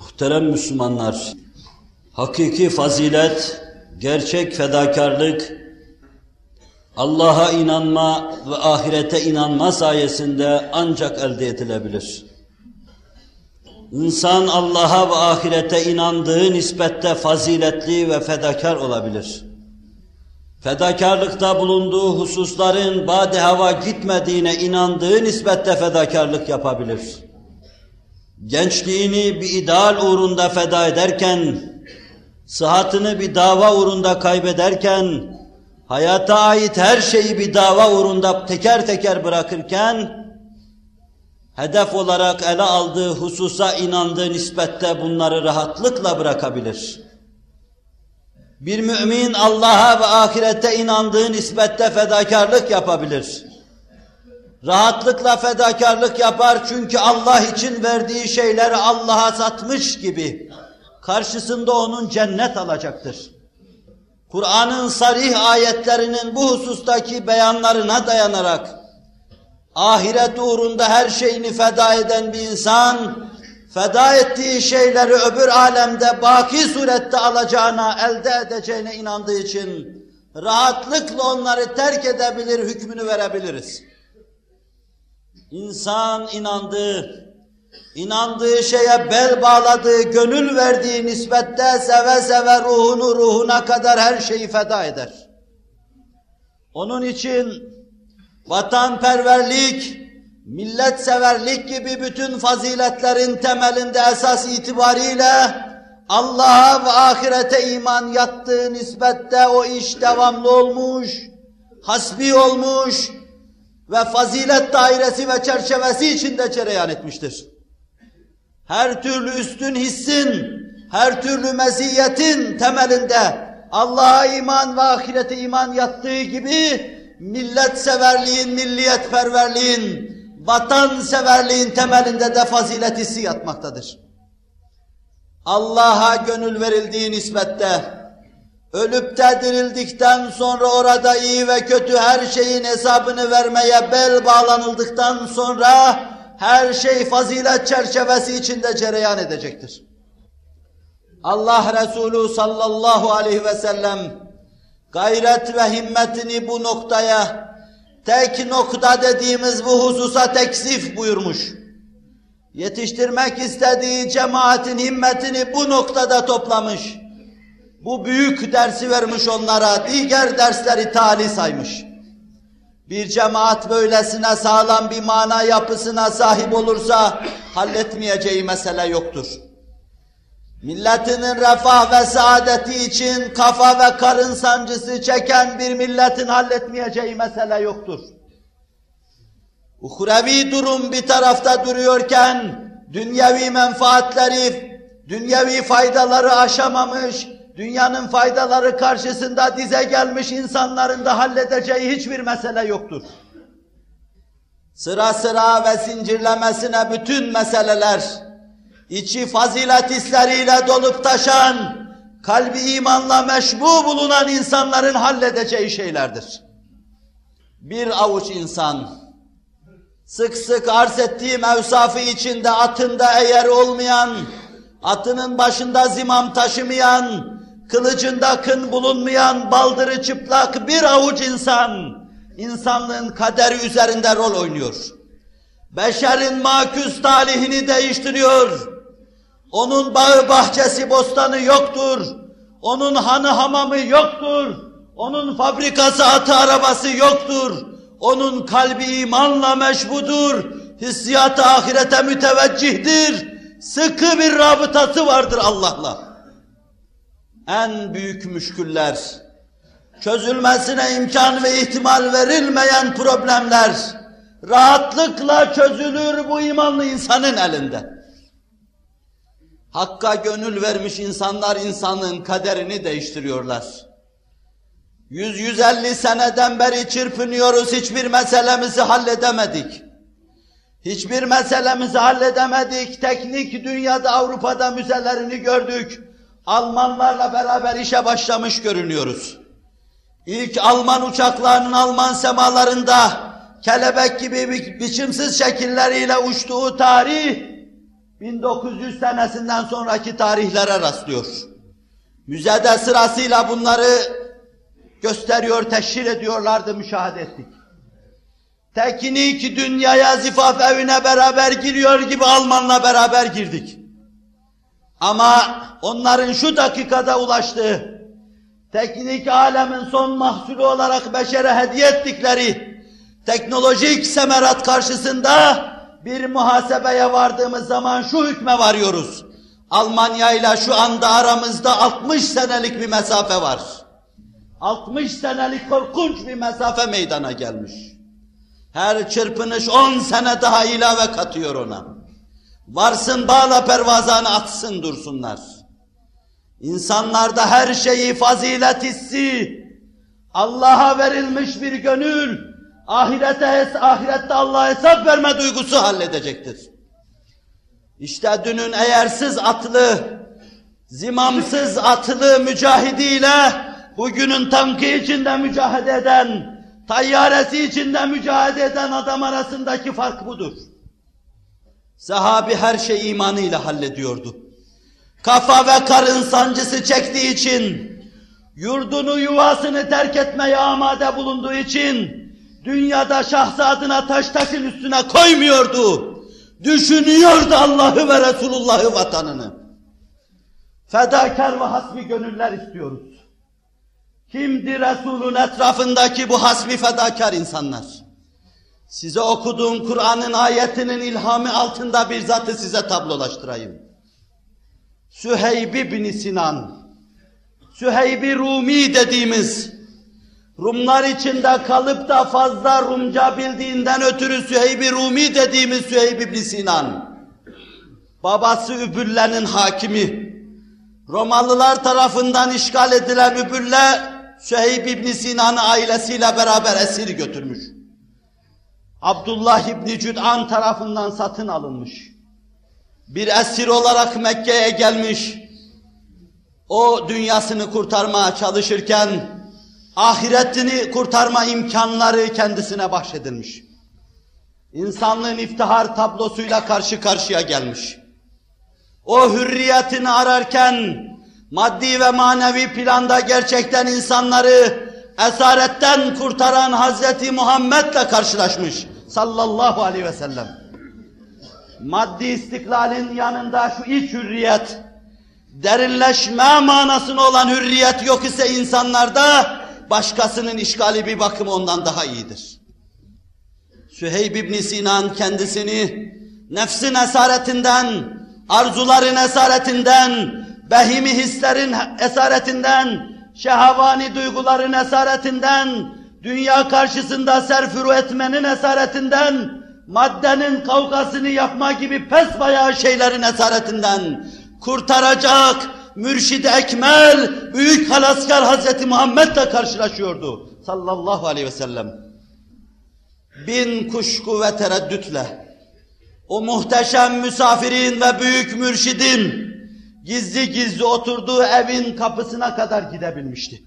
Muhterem Müslümanlar, hakiki fazilet, gerçek fedakarlık, Allah'a inanma ve ahirete inanma sayesinde ancak elde edilebilir. İnsan Allah'a ve ahirete inandığı nispette faziletli ve fedakar olabilir. Fedakarlıkta bulunduğu hususların bade hava gitmediğine inandığı nispette fedakarlık yapabilir. Gençliğini bir ideal uğrunda feda ederken, sıhhatını bir dava uğrunda kaybederken, hayata ait her şeyi bir dava uğrunda teker teker bırakırken, hedef olarak ele aldığı hususa inandığı nispette bunları rahatlıkla bırakabilir. Bir mümin Allah'a ve ahirete inandığı nispette fedakarlık yapabilir. Rahatlıkla fedakarlık yapar çünkü Allah için verdiği şeyleri Allah'a satmış gibi karşısında onun cennet alacaktır. Kur'an'ın sarih ayetlerinin bu husustaki beyanlarına dayanarak ahiret uğrunda her şeyini feda eden bir insan, feda ettiği şeyleri öbür alemde baki surette alacağına, elde edeceğine inandığı için rahatlıkla onları terk edebilir, hükmünü verebiliriz. İnsan inandığı, inandığı şeye bel bağladığı, gönül verdiği nispette seve seve ruhunu ruhuna kadar her şeyi feda eder. Onun için vatanperverlik, milletseverlik gibi bütün faziletlerin temelinde esas itibariyle Allah'a ve ahirete iman yattığı nispette o iş devamlı olmuş, hasbi olmuş ve fazilet dairesi ve çerçevesi içinde cereyan etmiştir. Her türlü üstün hissin, her türlü meziyetin temelinde Allah'a iman ve ahirete iman yattığı gibi millet severliğin, milliyet perverliğin, vatan severliğin temelinde de fazilet hissi yatmaktadır. Allah'a gönül verildiği nispette, ölüp de dirildikten sonra orada iyi ve kötü her şeyin hesabını vermeye bel bağlanıldıktan sonra her şey fazilet çerçevesi içinde cereyan edecektir. Allah Resulü sallallahu aleyhi ve sellem gayret ve himmetini bu noktaya, tek nokta dediğimiz bu hususa teksif buyurmuş. Yetiştirmek istediği cemaatin himmetini bu noktada toplamış. Bu büyük dersi vermiş onlara, diğer dersleri tali saymış. Bir cemaat böylesine sağlam bir mana yapısına sahip olursa halletmeyeceği mesele yoktur milletinin refah ve saadeti için kafa ve karın sancısı çeken bir milletin halletmeyeceği mesele yoktur. Uhrevi durum bir tarafta duruyorken, dünyevi menfaatleri, dünyevi faydaları aşamamış, dünyanın faydaları karşısında dize gelmiş insanların da halledeceği hiçbir mesele yoktur. Sıra sıra ve zincirlemesine bütün meseleler, içi fazilet hisleriyle dolup taşan, kalbi imanla meşbu bulunan insanların halledeceği şeylerdir. Bir avuç insan, sık sık arz ettiğim evsafı içinde atında eğer olmayan, atının başında zimam taşımayan, kılıcında kın bulunmayan, baldırı çıplak bir avuç insan, insanlığın kaderi üzerinde rol oynuyor. Beşerin maküs talihini değiştiriyor. Onun bağı bahçesi bostanı yoktur. Onun hanı hamamı yoktur. Onun fabrikası atı arabası yoktur. Onun kalbi imanla meşbudur. Hissiyatı ahirete müteveccihdir. Sıkı bir rabıtası vardır Allah'la. En büyük müşküller, çözülmesine imkan ve ihtimal verilmeyen problemler, rahatlıkla çözülür bu imanlı insanın elinde. Hakka gönül vermiş insanlar insanın kaderini değiştiriyorlar. 100-150 seneden beri çırpınıyoruz, hiçbir meselemizi halledemedik. Hiçbir meselemizi halledemedik. Teknik dünyada Avrupa'da müzelerini gördük. Almanlarla beraber işe başlamış görünüyoruz. İlk Alman uçaklarının Alman semalarında kelebek gibi bi biçimsiz şekilleriyle uçtuğu tarih 1900 senesinden sonraki tarihlere rastlıyor. Müzede sırasıyla bunları gösteriyor, teşhir ediyorlardı, müşahede ettik. Teknik dünyaya zifaf evine beraber giriyor gibi Almanla beraber girdik. Ama onların şu dakikada ulaştığı, teknik alemin son mahsulü olarak beşere hediye ettikleri teknolojik semerat karşısında bir muhasebeye vardığımız zaman şu hükme varıyoruz. Almanya ile şu anda aramızda 60 senelik bir mesafe var. 60 senelik korkunç bir mesafe meydana gelmiş. Her çırpınış 10 sene daha ilave katıyor ona. Varsın bağla pervazanı atsın dursunlar. İnsanlarda her şeyi fazilet hissi, Allah'a verilmiş bir gönül, ahirete, ahirette Allah'a hesap verme duygusu halledecektir. İşte dünün eğersiz atlı, zimamsız atlı mücahidiyle bugünün tankı içinde mücadele eden, tayyaresi içinde mücadele eden adam arasındaki fark budur. Sahabi her şeyi imanıyla hallediyordu. Kafa ve karın sancısı çektiği için, yurdunu yuvasını terk etmeye amade bulunduğu için, dünyada şahsı adına taş taşın üstüne koymuyordu. Düşünüyordu Allah'ı ve Resulullah'ı vatanını. Fedakar ve hasbi gönüller istiyoruz. Kimdi Resul'ün etrafındaki bu hasbi fedakar insanlar? Size okuduğum Kur'an'ın ayetinin ilhamı altında bir zatı size tablolaştırayım. Süheyb bin Sinan, Süheyb Rumi dediğimiz, Rumlar içinde kalıp da fazla Rumca bildiğinden ötürü Süheyb Rumi dediğimiz Süheyb bin Sinan, babası Übülle'nin hakimi, Romalılar tarafından işgal edilen Übülle, Süheyb ibn Sinan'ı ailesiyle beraber esir götürmüş. Abdullah İbni Cüd'an tarafından satın alınmış. Bir esir olarak Mekke'ye gelmiş. O dünyasını kurtarmaya çalışırken ahiretini kurtarma imkanları kendisine bahşedilmiş. İnsanlığın iftihar tablosuyla karşı karşıya gelmiş. O hürriyetini ararken maddi ve manevi planda gerçekten insanları esaretten kurtaran Hazreti Muhammed'le karşılaşmış sallallahu aleyhi ve sellem. Maddi istiklalin yanında şu iç hürriyet, derinleşme manasını olan hürriyet yok ise insanlarda başkasının işgali bir bakımı ondan daha iyidir. Süheyb ibn Sinan kendisini nefsin esaretinden, arzuların esaretinden, behimi hislerin esaretinden, şehavani duyguların esaretinden, dünya karşısında serfuru etmenin esaretinden, maddenin kavgasını yapma gibi pes bayağı şeylerin esaretinden kurtaracak mürşid ekmel, büyük halaskar Hazreti Muhammed'le karşılaşıyordu sallallahu aleyhi ve sellem. Bin kuşku ve tereddütle o muhteşem misafirin ve büyük mürşidin gizli gizli oturduğu evin kapısına kadar gidebilmişti.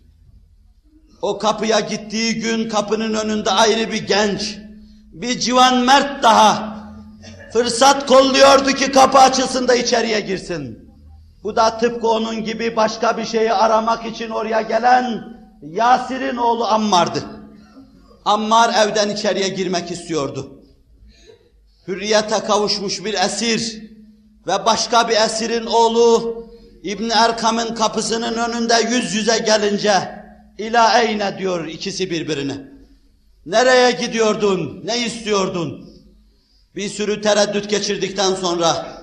O kapıya gittiği gün kapının önünde ayrı bir genç, bir civan mert daha fırsat kolluyordu ki kapı açılsın da içeriye girsin. Bu da tıpkı onun gibi başka bir şeyi aramak için oraya gelen Yasir'in oğlu Ammar'dı. Ammar evden içeriye girmek istiyordu. Hürriyete kavuşmuş bir esir ve başka bir esirin oğlu İbn Erkam'ın kapısının önünde yüz yüze gelince ila eyne diyor ikisi birbirine. Nereye gidiyordun? Ne istiyordun? Bir sürü tereddüt geçirdikten sonra,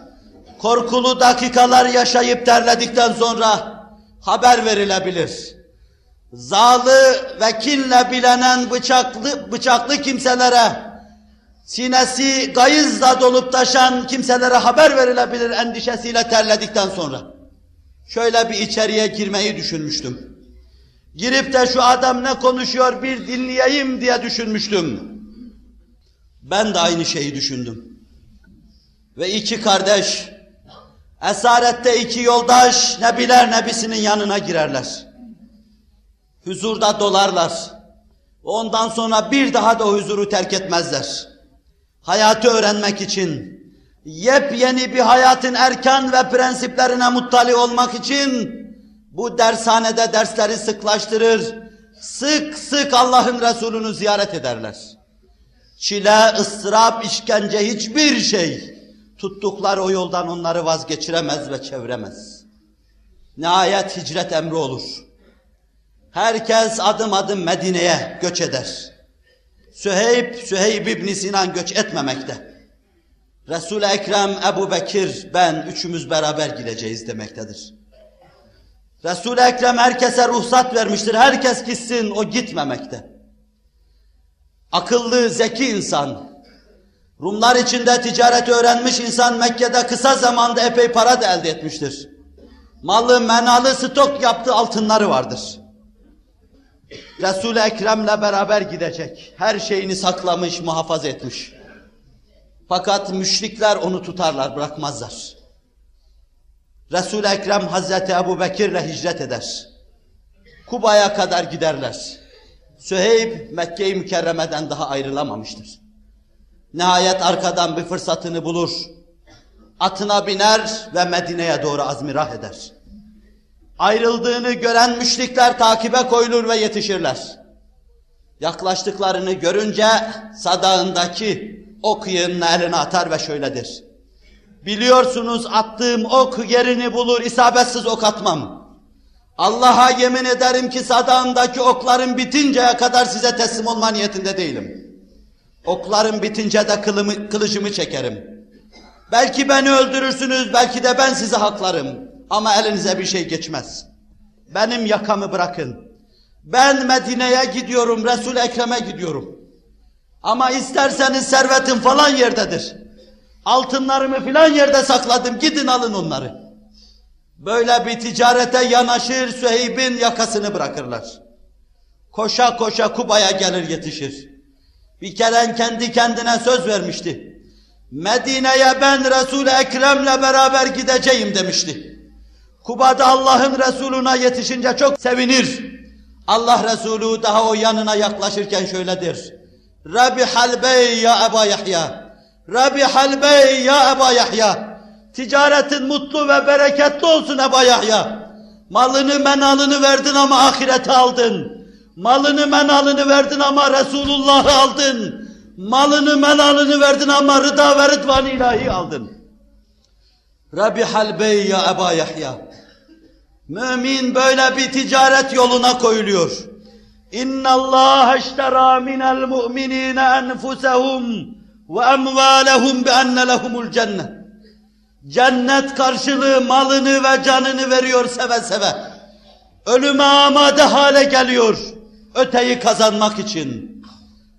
korkulu dakikalar yaşayıp terledikten sonra haber verilebilir. Zalı ve kinle bilenen bıçaklı, bıçaklı kimselere, sinesi gayızla dolup taşan kimselere haber verilebilir endişesiyle terledikten sonra. Şöyle bir içeriye girmeyi düşünmüştüm. Girip de şu adam ne konuşuyor bir dinleyeyim diye düşünmüştüm. Ben de aynı şeyi düşündüm. Ve iki kardeş, esarette iki yoldaş Nebiler Nebisi'nin yanına girerler. Huzurda dolarlar. Ondan sonra bir daha da huzuru terk etmezler. Hayatı öğrenmek için, yepyeni bir hayatın erkan ve prensiplerine muttali olmak için bu dershanede dersleri sıklaştırır, sık sık Allah'ın Resulü'nü ziyaret ederler. Çile, ıstırap, işkence hiçbir şey tuttukları o yoldan onları vazgeçiremez ve çeviremez. Nihayet hicret emri olur. Herkes adım adım Medine'ye göç eder. Süheyb, Süheyb İbn Sinan göç etmemekte. Resul-i Ekrem, Ebu Bekir, ben üçümüz beraber gideceğiz demektedir. Resul-i Ekrem herkese ruhsat vermiştir. Herkes gitsin, o gitmemekte. Akıllı, zeki insan, Rumlar içinde ticaret öğrenmiş insan Mekke'de kısa zamanda epey para da elde etmiştir. Malı, menalı, stok yaptığı altınları vardır. Resul-i Ekrem'le beraber gidecek. Her şeyini saklamış, muhafaza etmiş. Fakat müşrikler onu tutarlar, bırakmazlar. Resul-i Ekrem Hazreti Ebu Bekir'le hicret eder. Kuba'ya kadar giderler. Süheyb Mekke-i Mükerreme'den daha ayrılamamıştır. Nihayet arkadan bir fırsatını bulur. Atına biner ve Medine'ye doğru azmirah eder. Ayrıldığını gören müşrikler takibe koyulur ve yetişirler. Yaklaştıklarını görünce sadağındaki ok yığınını eline atar ve şöyledir. Biliyorsunuz attığım ok yerini bulur, isabetsiz ok atmam. Allah'a yemin ederim ki sadağımdaki okların bitinceye kadar size teslim olma niyetinde değilim. Oklarım bitince de kılımı, kılıcımı çekerim. Belki beni öldürürsünüz, belki de ben sizi haklarım. Ama elinize bir şey geçmez. Benim yakamı bırakın. Ben Medine'ye gidiyorum, Resul-i Ekrem'e gidiyorum. Ama isterseniz servetim falan yerdedir. Altınlarımı filan yerde sakladım, gidin alın onları. Böyle bir ticarete yanaşır, Süheyb'in yakasını bırakırlar. Koşa koşa Kuba'ya gelir yetişir. Bir kere kendi kendine söz vermişti. Medine'ye ben Resul-i Ekrem'le beraber gideceğim demişti. Kuba'da Allah'ın Resuluna yetişince çok sevinir. Allah Resulü daha o yanına yaklaşırken şöyledir. Rabbi halbey ya Eba Yahya. Rabbi halbey ya Eba Yahya. Ticaretin mutlu ve bereketli olsun Eba Yahya. Malını menalını verdin ama ahirete aldın. Malını menalını verdin ama Resulullah'ı aldın. Malını menalını verdin ama rıda ve rıdvan ilahi aldın. Rabbi halbey ya Eba Yahya. Mümin böyle bir ticaret yoluna koyuluyor. İştera minel mu'minine enfusehum ve emvalehum bi enne lehumul cennet. Cennet karşılığı malını ve canını veriyor seve seve. Ölüme amade hale geliyor öteyi kazanmak için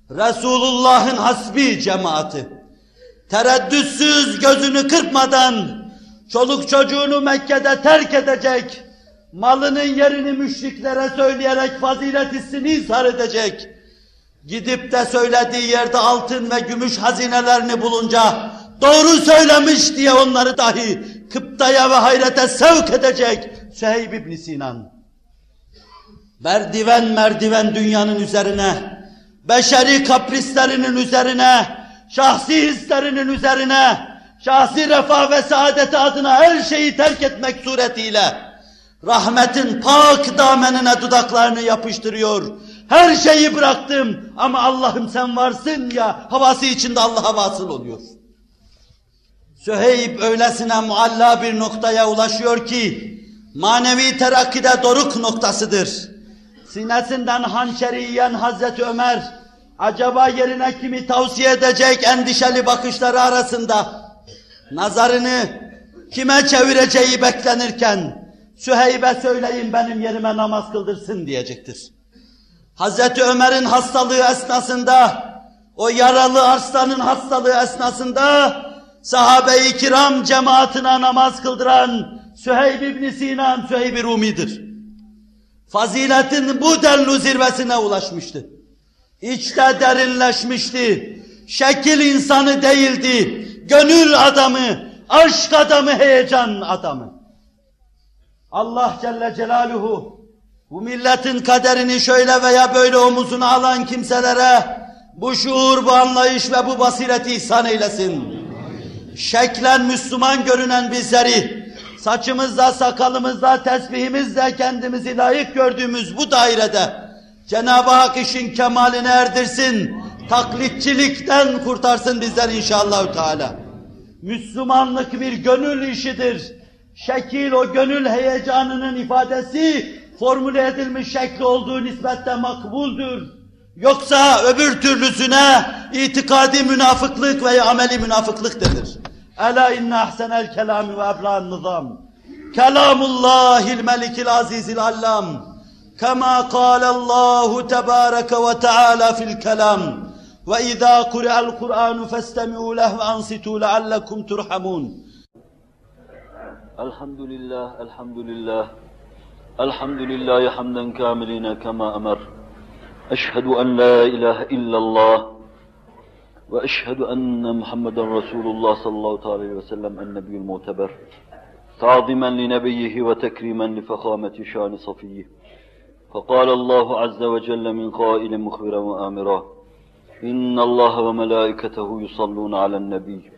Resulullah'ın hasbi cemaati tereddütsüz gözünü kırpmadan çoluk çocuğunu Mekke'de terk edecek, malının yerini müşriklere söyleyerek fazilet hissini izhar edecek, gidip de söylediği yerde altın ve gümüş hazinelerini bulunca doğru söylemiş diye onları dahi kıptaya ve hayrete sevk edecek Süheyb ibn Sinan. Merdiven merdiven dünyanın üzerine, beşeri kaprislerinin üzerine, şahsi hislerinin üzerine, şahsi refah ve saadeti adına her şeyi terk etmek suretiyle rahmetin pak damenine dudaklarını yapıştırıyor. Her şeyi bıraktım ama Allah'ım sen varsın ya havası içinde Allah'a vasıl oluyor. Süheyb öylesine mualla bir noktaya ulaşıyor ki manevi terakkide doruk noktasıdır. Sinesinden hançeri yiyen Hazreti Ömer acaba yerine kimi tavsiye edecek endişeli bakışları arasında nazarını kime çevireceği beklenirken Süheyb'e söyleyin benim yerime namaz kıldırsın diyecektir. Hazreti Ömer'in hastalığı esnasında, o yaralı arslanın hastalığı esnasında sahabe-i kiram cemaatine namaz kıldıran Süheyb ibn Sinan Süheyb Rumi'dir. Faziletin bu denli zirvesine ulaşmıştı. İçte derinleşmişti. Şekil insanı değildi. Gönül adamı, aşk adamı, heyecan adamı. Allah Celle Celaluhu bu milletin kaderini şöyle veya böyle omuzuna alan kimselere bu şuur, bu anlayış ve bu basireti ihsan eylesin. Şeklen Müslüman görünen bizleri, saçımızda, sakalımızda, tesbihimizle kendimizi layık gördüğümüz bu dairede Cenab-ı Hak işin kemaline erdirsin, taklitçilikten kurtarsın bizler inşallah Teala. Müslümanlık bir gönül işidir. Şekil o gönül heyecanının ifadesi formüle edilmiş şekli olduğu nispette makbuldür. Yoksa öbür türlüsüne itikadi münafıklık veya ameli münafıklık denir. Ela inne ahsenel kelami ve ebla'n nizam. Kelamullahil melikil azizil allam. Kema kâlallahu tebâreke ve teâlâ fil kelam. Ve izâ kuri'el Kur'anu festemi'û leh ve ansitû leallekum turhamun. الحمد لله الحمد لله الحمد لله حمدا كاملين كما أمر أشهد أن لا إله إلا الله وأشهد أن محمدا رسول الله صلى الله عليه وسلم النبي المعتبر تعظما لنبيه وتكريما لفخامة شان صفيه فقال الله عز وجل من قائل مخبرا وآمرا إن الله وملائكته يصلون على النبي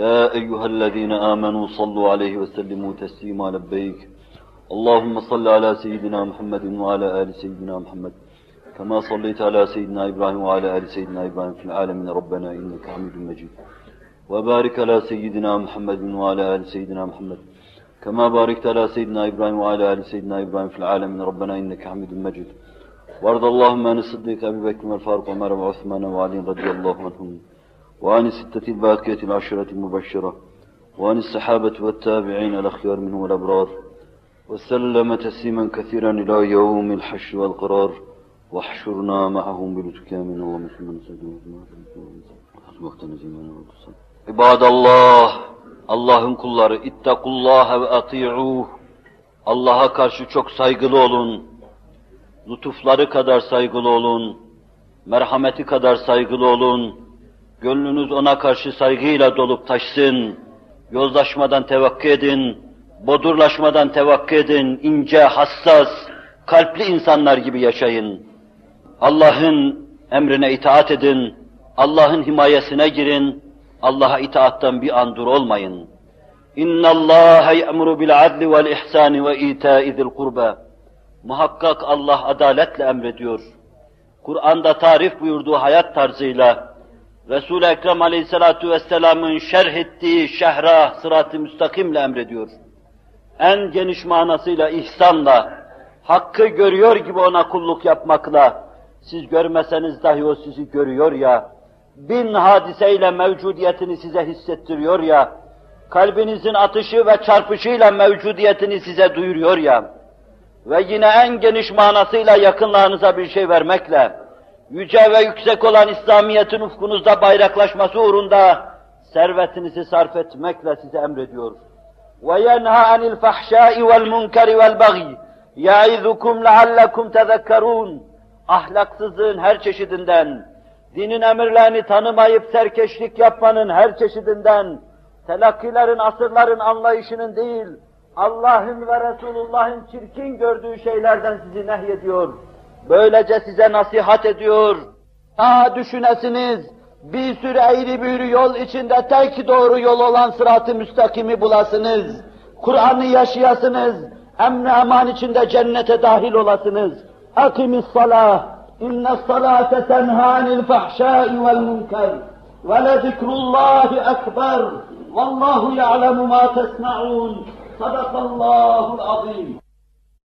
يا أيها الذين آمنوا صلوا عليه وسلموا تسليما لبيك. اللهم صل على سيدنا محمد وعلى آل سيدنا محمد. كما صليت على سيدنا إبراهيم وعلى آل سيدنا إبراهيم في العالمين. ربنا إنك حميد مجيد. وبارك على سيدنا محمد وعلى آل سيدنا محمد. كما باركت على سيدنا إبراهيم وعلى آل سيدنا إبراهيم في العالمين. ربنا إنك حميد مجيد. وارض اللهم عن الصديق أبي بكر والفاروق وعمر وعثمان وعلي رضي الله عنهم. وعن الستة الباقية العشرة المبشرة وعن الصحابة والتابعين الأخيار منهم والأبرار وسلم تسليما كثيرا إلى يوم الحشر والقرار واحشرنا معهم بلطفك من ومسلما عباد الله Allah'ın kulları ittakullaha ve ati'uh Allah'a karşı çok saygılı olun. Lütufları kadar saygılı olun. Merhameti kadar saygılı olun. Gönlünüz ona karşı saygıyla dolup taşsın. Yozlaşmadan tevakkü edin. Bodurlaşmadan tevakkü edin. ince, hassas, kalpli insanlar gibi yaşayın. Allah'ın emrine itaat edin. Allah'ın himayesine girin. Allah'a itaattan bir an dur olmayın. İnna Allah ya'muru bil adli vel ihsani ve ita'i zil kurba. Muhakkak Allah adaletle emrediyor. Kur'an'da tarif buyurduğu hayat tarzıyla Resul-i Ekrem Aleyhisselatu Vesselam'ın şerh ettiği şehra sırat-ı müstakimle emrediyor. En geniş manasıyla ihsanla, hakkı görüyor gibi ona kulluk yapmakla, siz görmeseniz dahi o sizi görüyor ya, bin hadiseyle mevcudiyetini size hissettiriyor ya, kalbinizin atışı ve çarpışıyla mevcudiyetini size duyuruyor ya, ve yine en geniş manasıyla yakınlarınıza bir şey vermekle, yüce ve yüksek olan İslamiyet'in ufkunuzda bayraklaşması uğrunda servetinizi sarf etmekle size emrediyor. وَيَنْهَا عَنِ الْفَحْشَاءِ وَالْمُنْكَرِ وَالْبَغِيِ يَعِذُكُمْ لَعَلَّكُمْ تَذَكَّرُونَ Ahlaksızlığın her çeşidinden, dinin emirlerini tanımayıp serkeşlik yapmanın her çeşidinden, telakkilerin, asırların anlayışının değil, Allah'ın ve Resulullah'ın çirkin gördüğü şeylerden sizi nehyediyor. Böylece size nasihat ediyor. Ha düşünesiniz, bir sürü eğri büğrü yol içinde tek doğru yol olan sırat-ı müstakimi bulasınız. Kur'an'ı yaşayasınız, emni eman içinde cennete dahil olasınız. Akimis salah, inne salate tenhanil fahşai vel münker. Ve lezikrullahi ekber. Vallahu ya'lemu ma tesna'un. Sadakallahul azim.